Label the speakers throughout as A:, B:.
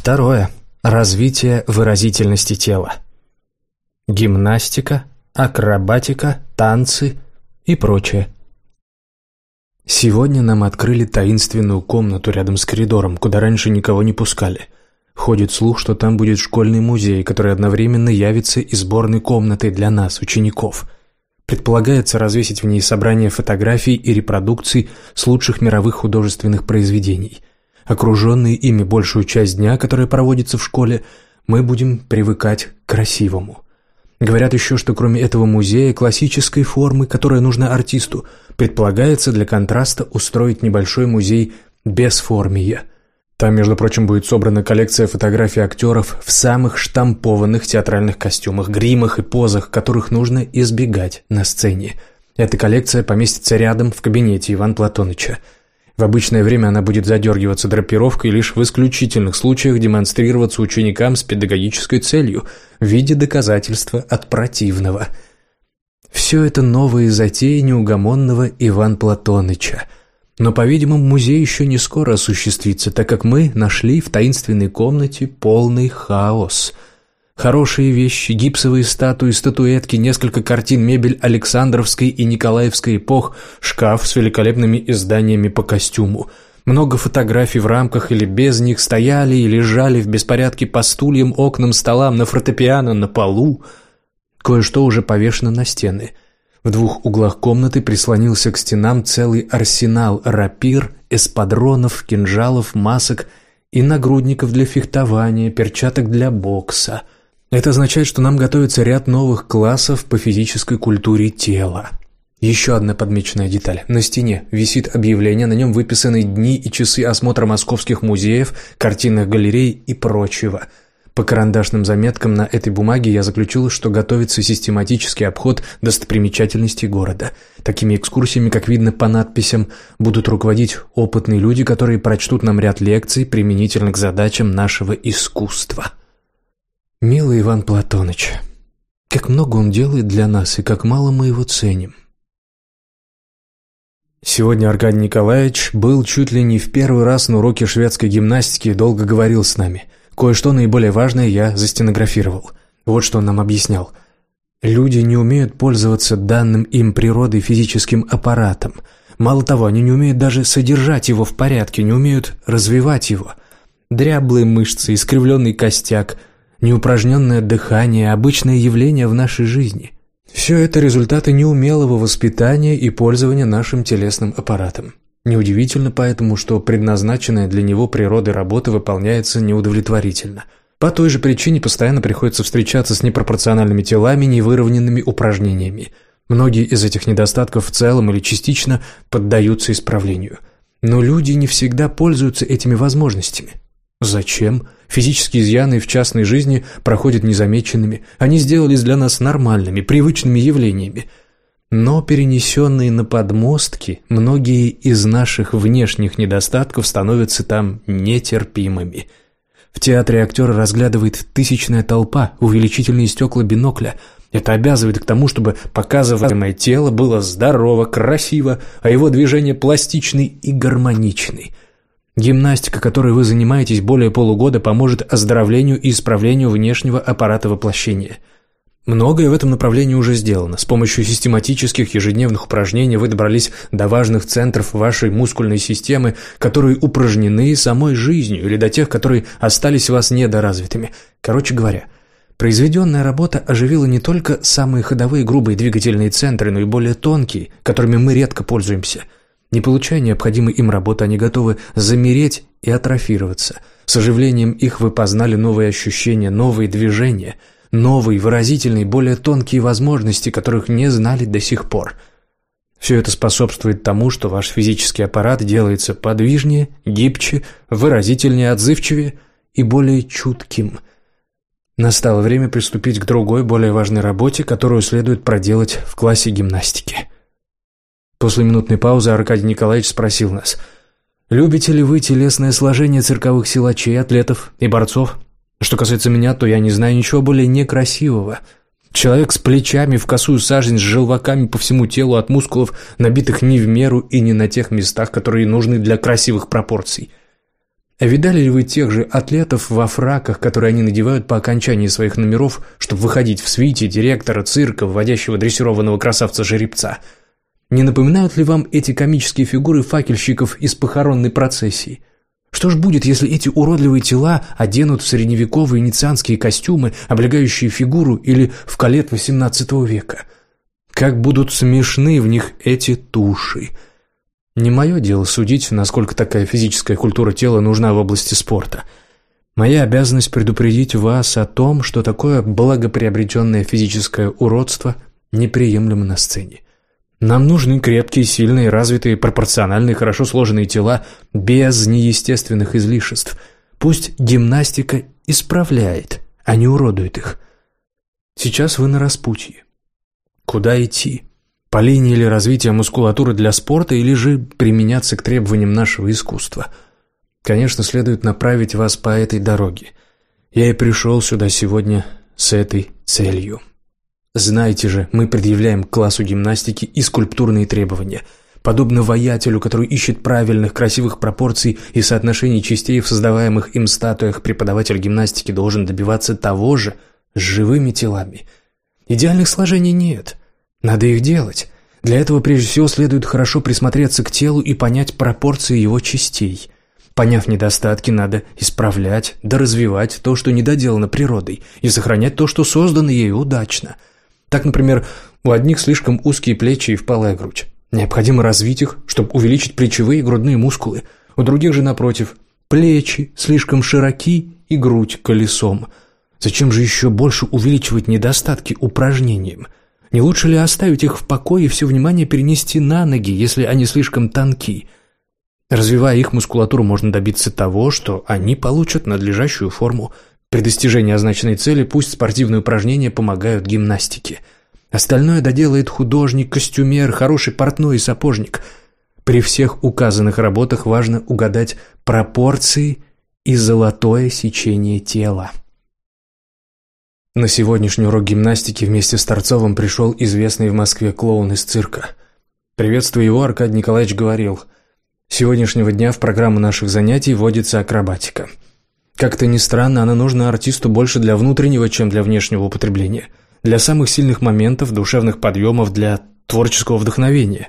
A: Второе. Развитие выразительности тела. Гимнастика, акробатика, танцы и прочее. Сегодня нам открыли таинственную комнату рядом с коридором, куда раньше никого не пускали. Ходит слух, что там будет школьный музей, который одновременно явится и сборной комнатой для нас, учеников. Предполагается развесить в ней собрание фотографий и репродукций с лучших мировых художественных произведений. Окруженные ими большую часть дня, которая проводится в школе, мы будем привыкать к красивому – Говорят еще, что кроме этого музея классической формы, которая нужна артисту, предполагается для контраста устроить небольшой музей без формия. Там, между прочим, будет собрана коллекция фотографий актеров в самых штампованных театральных костюмах, гримах и позах, которых нужно избегать на сцене. Эта коллекция поместится рядом в кабинете Ивана Платоныча – в обычное время она будет задергиваться драпировкой лишь в исключительных случаях демонстрироваться ученикам с педагогической целью в виде доказательства от противного. Все это новые затеи неугомонного Иван Платоныча. Но, по-видимому, музей еще не скоро осуществится, так как мы нашли в таинственной комнате полный хаос – Хорошие вещи, гипсовые статуи, статуэтки, несколько картин, мебель Александровской и Николаевской эпох, шкаф с великолепными изданиями по костюму. Много фотографий в рамках или без них стояли и лежали в беспорядке по стульям, окнам, столам, на фортепиано, на полу. Кое-что уже повешено на стены. В двух углах комнаты прислонился к стенам целый арсенал рапир, эспадронов, кинжалов, масок и нагрудников для фехтования, перчаток для бокса – это означает, что нам готовится ряд новых классов по физической культуре тела. Еще одна подмеченная деталь. На стене висит объявление, на нем выписаны дни и часы осмотра московских музеев, картинных галерей и прочего. По карандашным заметкам на этой бумаге я заключил, что готовится систематический обход достопримечательностей города. Такими экскурсиями, как видно по надписям, будут руководить опытные люди, которые прочтут нам ряд лекций применительно к задачам нашего искусства. «Милый Иван Платоныч, как много он делает для нас и как мало мы его ценим». Сегодня Аркадий Николаевич был чуть ли не в первый раз на уроке шведской гимнастики и долго говорил с нами. Кое-что наиболее важное я застенографировал. Вот что он нам объяснял. Люди не умеют пользоваться данным им природой физическим аппаратом. Мало того, они не умеют даже содержать его в порядке, не умеют развивать его. Дряблые мышцы, искривленный костяк – неупражненное дыхание – обычное явление в нашей жизни. Все это результаты неумелого воспитания и пользования нашим телесным аппаратом. Неудивительно поэтому, что предназначенная для него природой работа выполняется неудовлетворительно. По той же причине постоянно приходится встречаться с непропорциональными телами, невыровненными упражнениями. Многие из этих недостатков в целом или частично поддаются исправлению. Но люди не всегда пользуются этими возможностями. Зачем? Физические изъяны в частной жизни проходят незамеченными. Они сделались для нас нормальными, привычными явлениями. Но перенесенные на подмостки, многие из наших внешних недостатков становятся там нетерпимыми. В театре актера разглядывает тысячная толпа, увеличительные стекла бинокля. Это обязывает к тому, чтобы показываемое тело было здорово, красиво, а его движения пластичны и гармоничны – Гимнастика, которой вы занимаетесь более полугода, поможет оздоровлению и исправлению внешнего аппарата воплощения. Многое в этом направлении уже сделано. С помощью систематических ежедневных упражнений вы добрались до важных центров вашей мускульной системы, которые упражнены самой жизнью, или до тех, которые остались у вас недоразвитыми. Короче говоря, произведенная работа оживила не только самые ходовые грубые двигательные центры, но и более тонкие, которыми мы редко пользуемся – не получая необходимой им работы, они готовы замереть и атрофироваться. С оживлением их вы познали новые ощущения, новые движения, новые, выразительные, более тонкие возможности, которых не знали до сих пор. Все это способствует тому, что ваш физический аппарат делается подвижнее, гибче, выразительнее, отзывчивее и более чутким. Настало время приступить к другой, более важной работе, которую следует проделать в классе гимнастики. После минутной паузы Аркадий Николаевич спросил нас, «Любите ли вы телесное сложение цирковых силачей, атлетов и борцов? Что касается меня, то я не знаю ничего более некрасивого». Человек с плечами в косую сажень, с желваками по всему телу от мускулов, набитых не в меру и не на тех местах, которые нужны для красивых пропорций. Видали ли вы тех же атлетов во фраках, которые они надевают по окончании своих номеров, чтобы выходить в свите директора цирка, вводящего дрессированного красавца-жеребца? Не напоминают ли вам эти комические фигуры факельщиков из похоронной процессии? Что ж будет, если эти уродливые тела оденут в средневековые иницианские костюмы, облегающие фигуру или в калет XVIII века? Как будут смешны в них эти туши – не мое дело судить, насколько такая физическая культура тела нужна в области спорта. Моя обязанность предупредить вас о том, что такое благоприобретенное физическое уродство неприемлемо на сцене. Нам нужны крепкие, сильные, развитые, пропорциональные, хорошо сложенные тела без неестественных излишеств. Пусть гимнастика исправляет, а не уродует их. Сейчас вы на распутье. Куда идти? по линии или развития мускулатуры для спорта, или же применяться к требованиям нашего искусства. Конечно, следует направить вас по этой дороге. Я и пришел сюда сегодня с этой целью. Знаете же, мы предъявляем классу гимнастики и скульптурные требования. Подобно воятелю, который ищет правильных, красивых пропорций и соотношений частей в создаваемых им статуях, преподаватель гимнастики должен добиваться того же с живыми телами. Идеальных сложений нет – надо их делать. Для этого прежде всего следует хорошо присмотреться к телу и понять пропорции его частей. Поняв недостатки, надо исправлять, да развивать то, что недоделано природой, и сохранять то, что создано ею удачно. Так, например, у одних слишком узкие плечи и впалая грудь. Необходимо развить их, чтобы увеличить плечевые и грудные мускулы. У других же, напротив, плечи слишком широки и грудь колесом. Зачем же еще больше увеличивать недостатки упражнением – не лучше ли оставить их в покое и все внимание перенести на ноги, если они слишком тонки? Развивая их мускулатуру, можно добиться того, что они получат надлежащую форму. При достижении означенной цели пусть спортивные упражнения помогают гимнастике. Остальное доделает художник, костюмер, хороший портной и сапожник. При всех указанных работах важно угадать пропорции и золотое сечение тела. На сегодняшний урок гимнастики вместе с Торцовым пришел известный в Москве клоун из цирка. Приветствуя его, Аркадий Николаевич говорил, «С сегодняшнего дня в программу наших занятий вводится акробатика. Как-то ни странно, она нужна артисту больше для внутреннего, чем для внешнего употребления, для самых сильных моментов, душевных подъемов, для творческого вдохновения.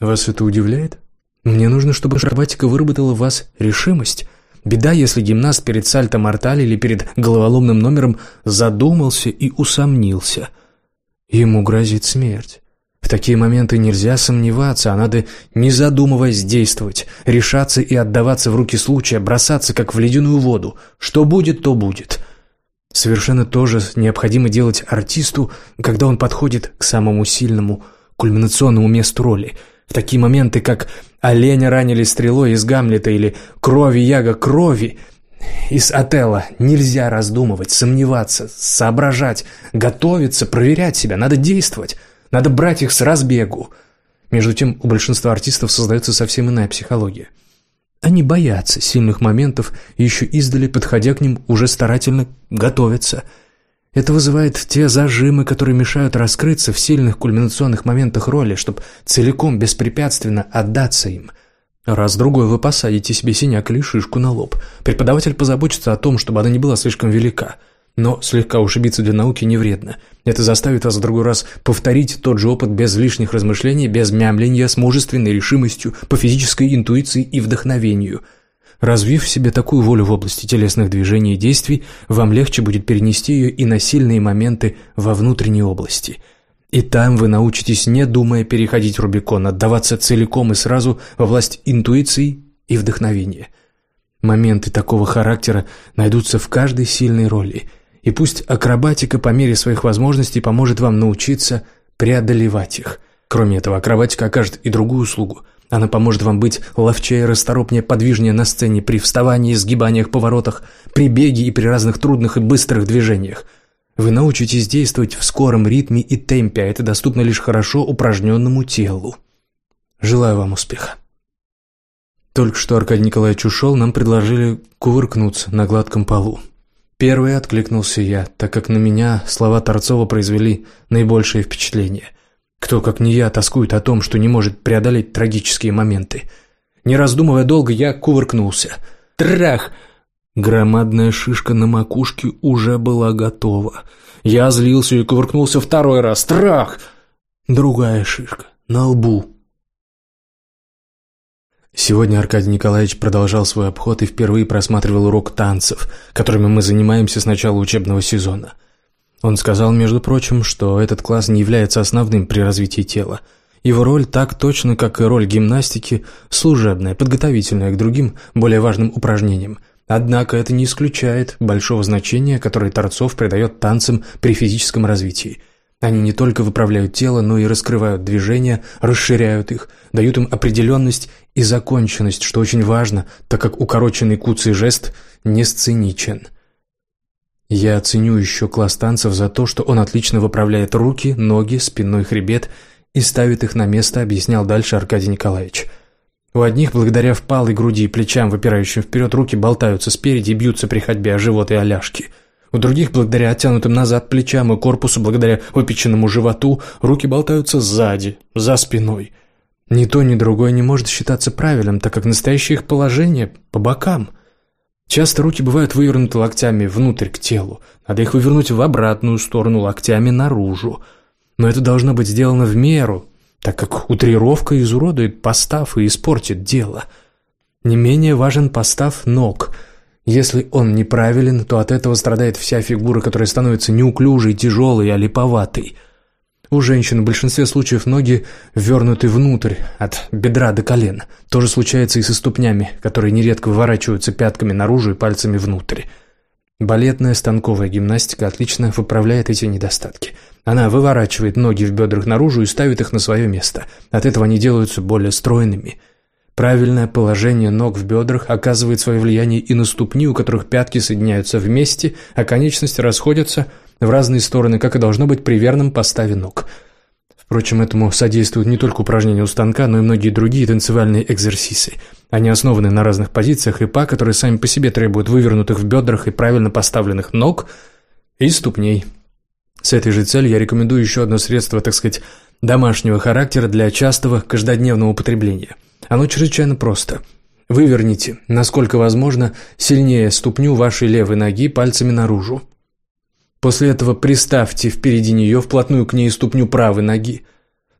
A: Вас это удивляет? Мне нужно, чтобы акробатика выработала в вас решимость». Беда, если гимнаст перед сальто-морталь или перед головоломным номером задумался и усомнился. Ему грозит смерть. В такие моменты нельзя сомневаться, а надо, не задумываясь, действовать, решаться и отдаваться в руки случая, бросаться, как в ледяную воду. Что будет, то будет. Совершенно то же необходимо делать артисту, когда он подходит к самому сильному, кульминационному месту роли – в такие моменты, как «Оленя ранили стрелой из Гамлета» или «Крови, яга, крови» из Отелла, нельзя раздумывать, сомневаться, соображать, готовиться, проверять себя, надо действовать, надо брать их с разбегу. Между тем, у большинства артистов создается совсем иная психология. Они боятся сильных моментов и еще издали, подходя к ним, уже старательно готовятся – это вызывает те зажимы, которые мешают раскрыться в сильных кульминационных моментах роли, чтобы целиком, беспрепятственно отдаться им. Раз-другой вы посадите себе синяк или шишку на лоб. Преподаватель позаботится о том, чтобы она не была слишком велика. Но слегка ушибиться для науки не вредно. Это заставит вас в другой раз повторить тот же опыт без лишних размышлений, без мямления, с мужественной решимостью, по физической интуиции и вдохновению – Развив в себе такую волю в области телесных движений и действий, вам легче будет перенести ее и на сильные моменты во внутренней области. И там вы научитесь, не думая переходить Рубикон, отдаваться целиком и сразу во власть интуиции и вдохновения. Моменты такого характера найдутся в каждой сильной роли, и пусть акробатика по мере своих возможностей поможет вам научиться преодолевать их. Кроме этого, акробатика окажет и другую услугу – она поможет вам быть ловчее, расторопнее, подвижнее на сцене при вставании, сгибаниях, поворотах, при беге и при разных трудных и быстрых движениях. Вы научитесь действовать в скором ритме и темпе, а это доступно лишь хорошо упражненному телу. Желаю вам успеха. Только что Аркадий Николаевич ушел, нам предложили кувыркнуться на гладком полу. Первый откликнулся я, так как на меня слова Торцова произвели наибольшее впечатление – кто, как не я, тоскует о том, что не может преодолеть трагические моменты? Не раздумывая долго, я кувыркнулся. Трах! Громадная шишка на макушке уже была готова. Я злился и кувыркнулся второй раз. Трах! Другая шишка на лбу. Сегодня Аркадий Николаевич продолжал свой обход и впервые просматривал урок танцев, которыми мы занимаемся с начала учебного сезона. Он сказал, между прочим, что этот класс не является основным при развитии тела. Его роль так точно, как и роль гимнастики, служебная, подготовительная к другим, более важным упражнениям. Однако это не исключает большого значения, которое Торцов придает танцам при физическом развитии – они не только выправляют тело, но и раскрывают движения, расширяют их, дают им определенность и законченность, что очень важно, так как укороченный куцый жест не сценичен. Я ценю еще класс танцев за то, что он отлично выправляет руки, ноги, спинной хребет и ставит их на место, объяснял дальше Аркадий Николаевич. У одних, благодаря впалой груди и плечам, выпирающим вперед, руки болтаются спереди и бьются при ходьбе о живот и оляжки – у других, благодаря оттянутым назад плечам и корпусу, благодаря выпеченному животу, руки болтаются сзади, за спиной. Ни то, ни другое не может считаться правильным, так как настоящее их положение по бокам. Часто руки бывают вывернуты локтями внутрь к телу. Надо их вывернуть в обратную сторону, локтями наружу. Но это должно быть сделано в меру, так как утрировка изуродует постав и испортит дело. Не менее важен постав ног – если он неправилен, то от этого страдает вся фигура, которая становится неуклюжей, тяжелой, а липоватой. У женщин в большинстве случаев ноги ввернуты внутрь, от бедра до колена. То же случается и со ступнями, которые нередко выворачиваются пятками наружу и пальцами внутрь. Балетная станковая гимнастика отлично выправляет эти недостатки. Она выворачивает ноги в бедрах наружу и ставит их на свое место. От этого они делаются более стройными – Правильное положение ног в бедрах оказывает свое влияние и на ступни, у которых пятки соединяются вместе, а конечности расходятся в разные стороны, как и должно быть при верном поставе ног. Впрочем, этому содействуют не только упражнения у станка, но и многие другие танцевальные экзерсисы. Они основаны на разных позициях и па, которые сами по себе требуют вывернутых в бедрах и правильно поставленных ног и ступней. С этой же целью я рекомендую еще одно средство, так сказать, домашнего характера для частого каждодневного употребления – оно чрезвычайно просто. Выверните, насколько возможно, сильнее ступню вашей левой ноги пальцами наружу. После этого приставьте впереди нее вплотную к ней ступню правой ноги.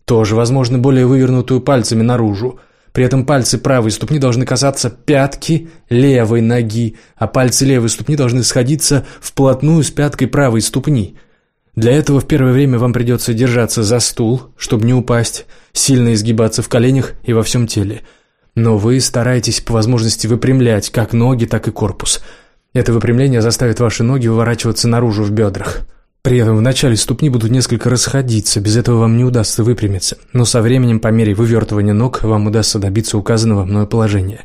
A: Тоже, возможно, более вывернутую пальцами наружу. При этом пальцы правой ступни должны касаться пятки левой ноги, а пальцы левой ступни должны сходиться вплотную с пяткой правой ступни. Для этого в первое время вам придется держаться за стул, чтобы не упасть, сильно изгибаться в коленях и во всем теле. Но вы стараетесь по возможности выпрямлять как ноги, так и корпус. Это выпрямление заставит ваши ноги выворачиваться наружу в бедрах. При этом в начале ступни будут несколько расходиться, без этого вам не удастся выпрямиться. Но со временем, по мере вывертывания ног, вам удастся добиться указанного мною положения.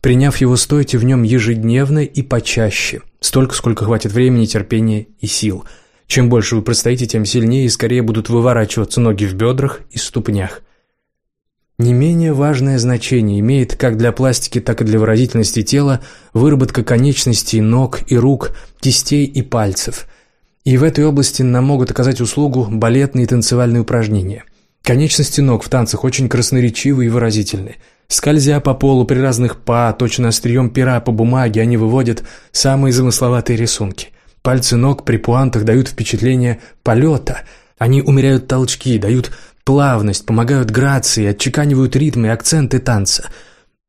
A: Приняв его, стойте в нем ежедневно и почаще, столько, сколько хватит времени, терпения и сил – чем больше вы простоите, тем сильнее и скорее будут выворачиваться ноги в бедрах и ступнях. Не менее важное значение имеет как для пластики, так и для выразительности тела выработка конечностей ног и рук, кистей и пальцев. И в этой области нам могут оказать услугу балетные и танцевальные упражнения. Конечности ног в танцах очень красноречивы и выразительны. Скользя по полу при разных па, точно острием пера по бумаге, они выводят самые замысловатые рисунки. Пальцы ног при пуантах дают впечатление полета. Они умеряют толчки, дают плавность, помогают грации, отчеканивают ритмы акценты танца.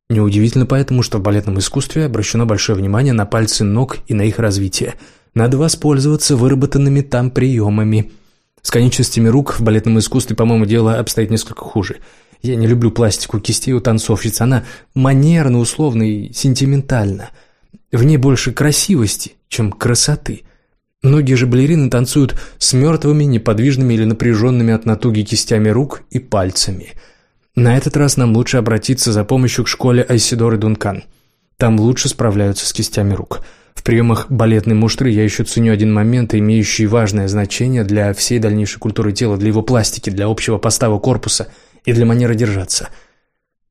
A: Неудивительно поэтому, что в балетном искусстве обращено большое внимание на пальцы ног и на их развитие. Надо воспользоваться выработанными там приемами. С конечностями рук в балетном искусстве, по-моему, дело обстоит несколько хуже. Я не люблю пластику кистей у танцовщиц, она манерно, условно и сентиментальна. В ней больше красивости, чем красоты. Многие же балерины танцуют с мертвыми, неподвижными или напряженными от натуги кистями рук и пальцами. На этот раз нам лучше обратиться за помощью к школе Айсидоры Дункан. Там лучше справляются с кистями рук. В приемах балетной муштры я еще ценю один момент, имеющий важное значение для всей дальнейшей культуры тела, для его пластики, для общего постава корпуса и для манеры держаться.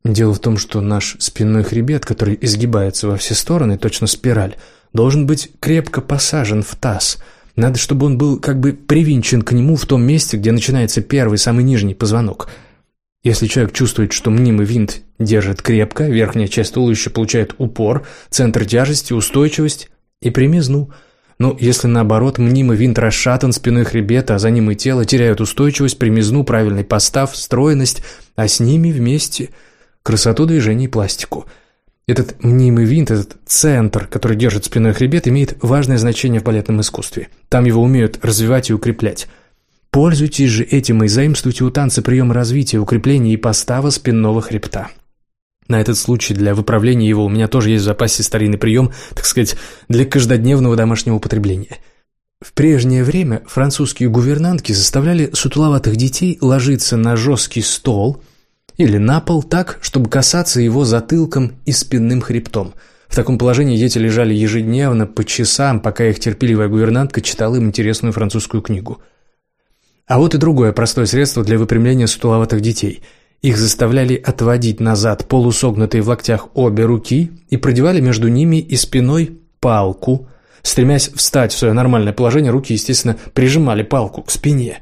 A: Дело в том, что наш спинной хребет, который изгибается во все стороны, точно спираль – должен быть крепко посажен в таз. Надо, чтобы он был как бы привинчен к нему в том месте, где начинается первый, самый нижний позвонок. Если человек чувствует, что мнимый винт держит крепко, верхняя часть туловища получает упор, центр тяжести, устойчивость и примизну. Но если наоборот, мнимый винт расшатан, спиной хребета, а за ним и тело теряют устойчивость, примизну, правильный постав, стройность, а с ними вместе красоту движений и пластику. Этот мнимый винт, этот центр, который держит спиной хребет, имеет важное значение в балетном искусстве. Там его умеют развивать и укреплять. Пользуйтесь же этим и заимствуйте у танца прием развития, укрепления и постава спинного хребта. На этот случай для выправления его у меня тоже есть в запасе старинный прием, так сказать, для каждодневного домашнего употребления. В прежнее время французские гувернантки заставляли сутуловатых детей ложиться на жесткий стол или на пол так, чтобы касаться его затылком и спинным хребтом. В таком положении дети лежали ежедневно по часам, пока их терпеливая гувернантка читала им интересную французскую книгу – а вот и другое простое средство для выпрямления сутуловатых детей. Их заставляли отводить назад полусогнутые в локтях обе руки и продевали между ними и спиной палку. Стремясь встать в свое нормальное положение, руки, естественно, прижимали палку к спине.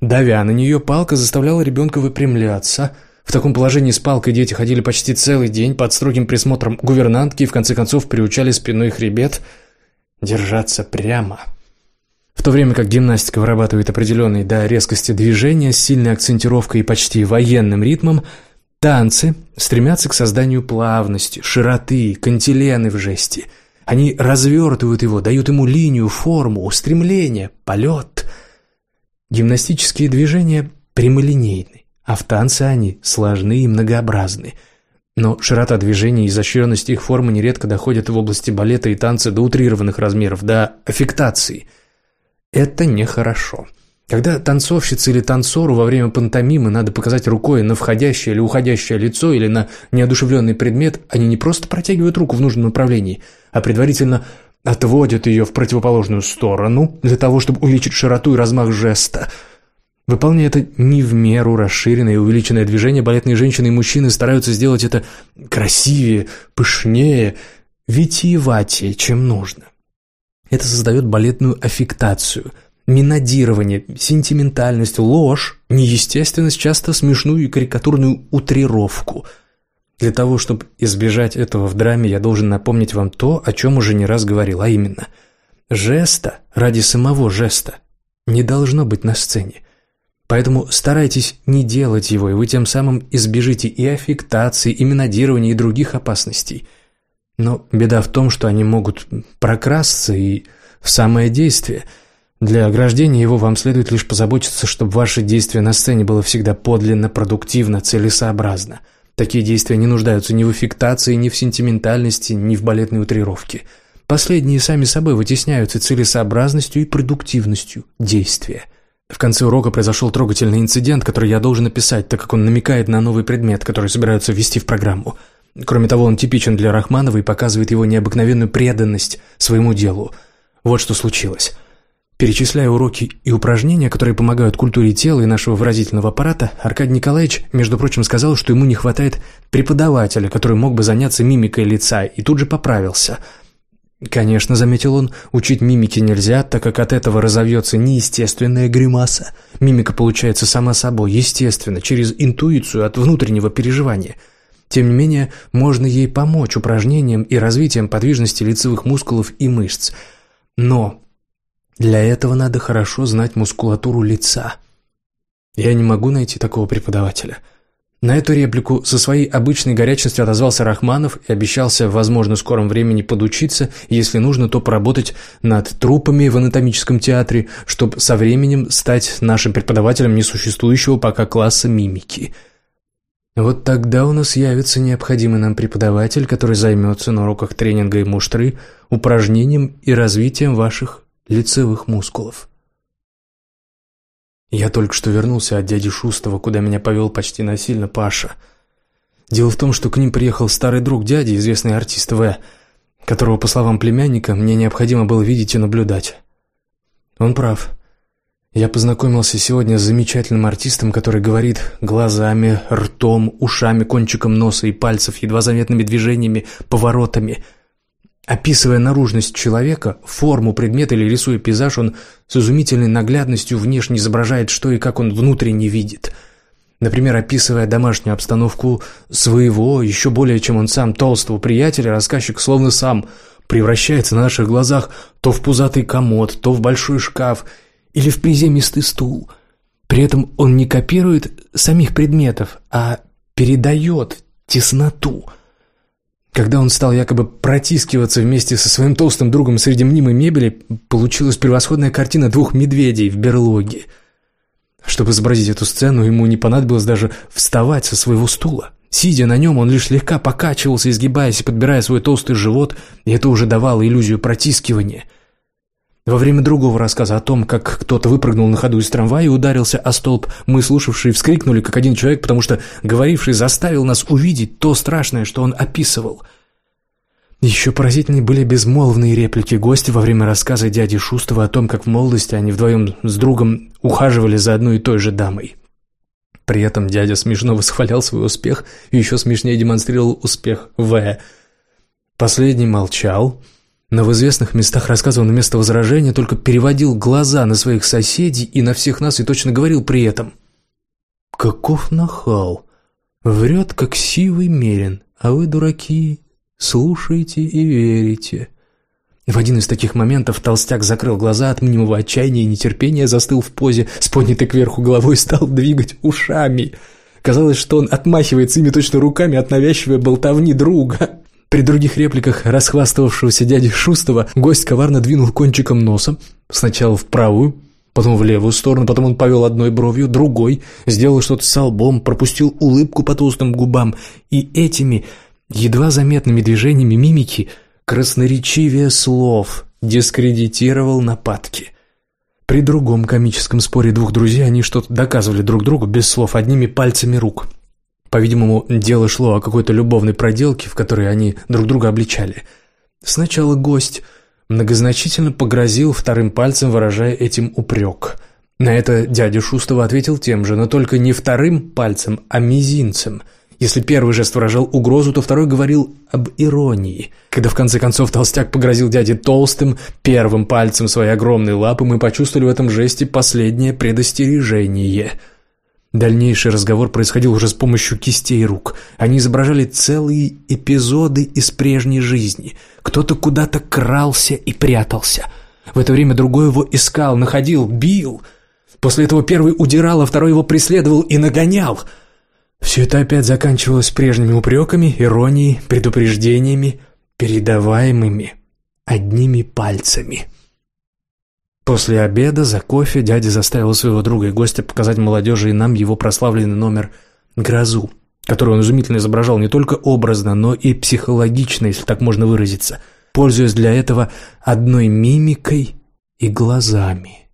A: Давя на нее, палка заставляла ребенка выпрямляться. В таком положении с палкой дети ходили почти целый день под строгим присмотром гувернантки и в конце концов приучали спиной хребет держаться прямо. В то время как гимнастика вырабатывает определенные до резкости движения с сильной акцентировкой и почти военным ритмом, танцы стремятся к созданию плавности, широты, кантилены в жесте. Они развертывают его, дают ему линию, форму, устремление, полет. Гимнастические движения прямолинейны, а в танце они сложны и многообразны. Но широта движений и изощренность их формы нередко доходят в области балета и танца до утрированных размеров, до аффектации – это нехорошо. Когда танцовщице или танцору во время пантомимы надо показать рукой на входящее или уходящее лицо или на неодушевленный предмет, они не просто протягивают руку в нужном направлении, а предварительно отводят ее в противоположную сторону для того, чтобы увеличить широту и размах жеста. Выполняя это не в меру расширенное и увеличенное движение, балетные женщины и мужчины стараются сделать это красивее, пышнее, витиеватее, чем нужно. Это создает балетную аффектацию, минодирование, сентиментальность, ложь, неестественность, часто смешную и карикатурную утрировку. Для того, чтобы избежать этого в драме, я должен напомнить вам то, о чем уже не раз говорил, а именно, жеста ради самого жеста не должно быть на сцене. Поэтому старайтесь не делать его, и вы тем самым избежите и аффектации, и минодирования, и других опасностей – но беда в том, что они могут прокрасться и в самое действие. Для ограждения его вам следует лишь позаботиться, чтобы ваше действие на сцене было всегда подлинно, продуктивно, целесообразно. Такие действия не нуждаются ни в эффектации, ни в сентиментальности, ни в балетной утрировке. Последние сами собой вытесняются целесообразностью и продуктивностью действия. В конце урока произошел трогательный инцидент, который я должен описать, так как он намекает на новый предмет, который собираются ввести в программу – Кроме того, он типичен для Рахманова и показывает его необыкновенную преданность своему делу. Вот что случилось. Перечисляя уроки и упражнения, которые помогают культуре тела и нашего выразительного аппарата, Аркадий Николаевич, между прочим, сказал, что ему не хватает преподавателя, который мог бы заняться мимикой лица, и тут же поправился. Конечно, заметил он, учить мимике нельзя, так как от этого разовьется неестественная гримаса. Мимика получается сама собой, естественно, через интуицию от внутреннего переживания – тем не менее, можно ей помочь упражнением и развитием подвижности лицевых мускулов и мышц. Но для этого надо хорошо знать мускулатуру лица. Я не могу найти такого преподавателя. На эту реплику со своей обычной горячностью отозвался Рахманов и обещался в, возможно, скором времени подучиться, если нужно, то поработать над трупами в анатомическом театре, чтобы со временем стать нашим преподавателем несуществующего пока класса мимики – вот тогда у нас явится необходимый нам преподаватель, который займется на уроках тренинга и муштры упражнением и развитием ваших лицевых мускулов. Я только что вернулся от дяди Шустова, куда меня повел почти насильно Паша. Дело в том, что к ним приехал старый друг дяди, известный артист В., которого, по словам племянника, мне необходимо было видеть и наблюдать. Он прав. Я познакомился сегодня с замечательным артистом, который говорит глазами, ртом, ушами, кончиком носа и пальцев, едва заметными движениями, поворотами. Описывая наружность человека, форму предмета или рисуя пейзаж, он с изумительной наглядностью внешне изображает, что и как он внутренне видит. Например, описывая домашнюю обстановку своего, еще более чем он сам, толстого приятеля, рассказчик словно сам превращается на наших глазах то в пузатый комод, то в большой шкаф или в приземистый стул. При этом он не копирует самих предметов, а передает тесноту. Когда он стал якобы протискиваться вместе со своим толстым другом среди мнимой мебели, получилась превосходная картина двух медведей в берлоге – чтобы изобразить эту сцену, ему не понадобилось даже вставать со своего стула. Сидя на нем, он лишь слегка покачивался, изгибаясь и подбирая свой толстый живот, и это уже давало иллюзию протискивания. Во время другого рассказа о том, как кто-то выпрыгнул на ходу из трамвая и ударился о столб, мы, слушавшие, вскрикнули, как один человек, потому что говоривший заставил нас увидеть то страшное, что он описывал – еще поразительнее были безмолвные реплики гостя во время рассказа дяди Шустова о том, как в молодости они вдвоем с другом ухаживали за одной и той же дамой. При этом дядя смешно восхвалял свой успех и еще смешнее демонстрировал успех В. Последний молчал, но в известных местах рассказывал на место возражения, только переводил глаза на своих соседей и на всех нас и точно говорил при этом. «Каков нахал! Врет, как сивый мерин, а вы, дураки, слушаете и верите». В один из таких моментов толстяк закрыл глаза от мнимого отчаяния и нетерпения, застыл в позе, с поднятой кверху головой стал двигать ушами. Казалось, что он отмахивается ими точно руками от навязчивой болтовни друга. При других репликах расхвастывавшегося дяди Шустова гость коварно двинул кончиком носа, сначала в правую, потом в левую сторону, потом он повел одной бровью, другой, сделал что-то с лбом, пропустил улыбку по толстым губам, и этими едва заметными движениями мимики красноречивее слов дискредитировал нападки. При другом комическом споре двух друзей они что-то доказывали друг другу без слов, одними пальцами рук. По-видимому, дело шло о какой-то любовной проделке, в которой они друг друга обличали. Сначала гость многозначительно погрозил вторым пальцем, выражая этим упрек. На это дядя Шустова ответил тем же, но только не вторым пальцем, а мизинцем – если первый жест выражал угрозу, то второй говорил об иронии. Когда в конце концов толстяк погрозил дяде толстым, первым пальцем своей огромной лапы, мы почувствовали в этом жесте последнее предостережение. Дальнейший разговор происходил уже с помощью кистей рук. Они изображали целые эпизоды из прежней жизни. Кто-то куда-то крался и прятался. В это время другой его искал, находил, бил. После этого первый удирал, а второй его преследовал и нагонял — все это опять заканчивалось прежними упреками, иронией, предупреждениями, передаваемыми одними пальцами. После обеда за кофе дядя заставил своего друга и гостя показать молодежи и нам его прославленный номер «Грозу», который он изумительно изображал не только образно, но и психологично, если так можно выразиться, пользуясь для этого одной мимикой и глазами.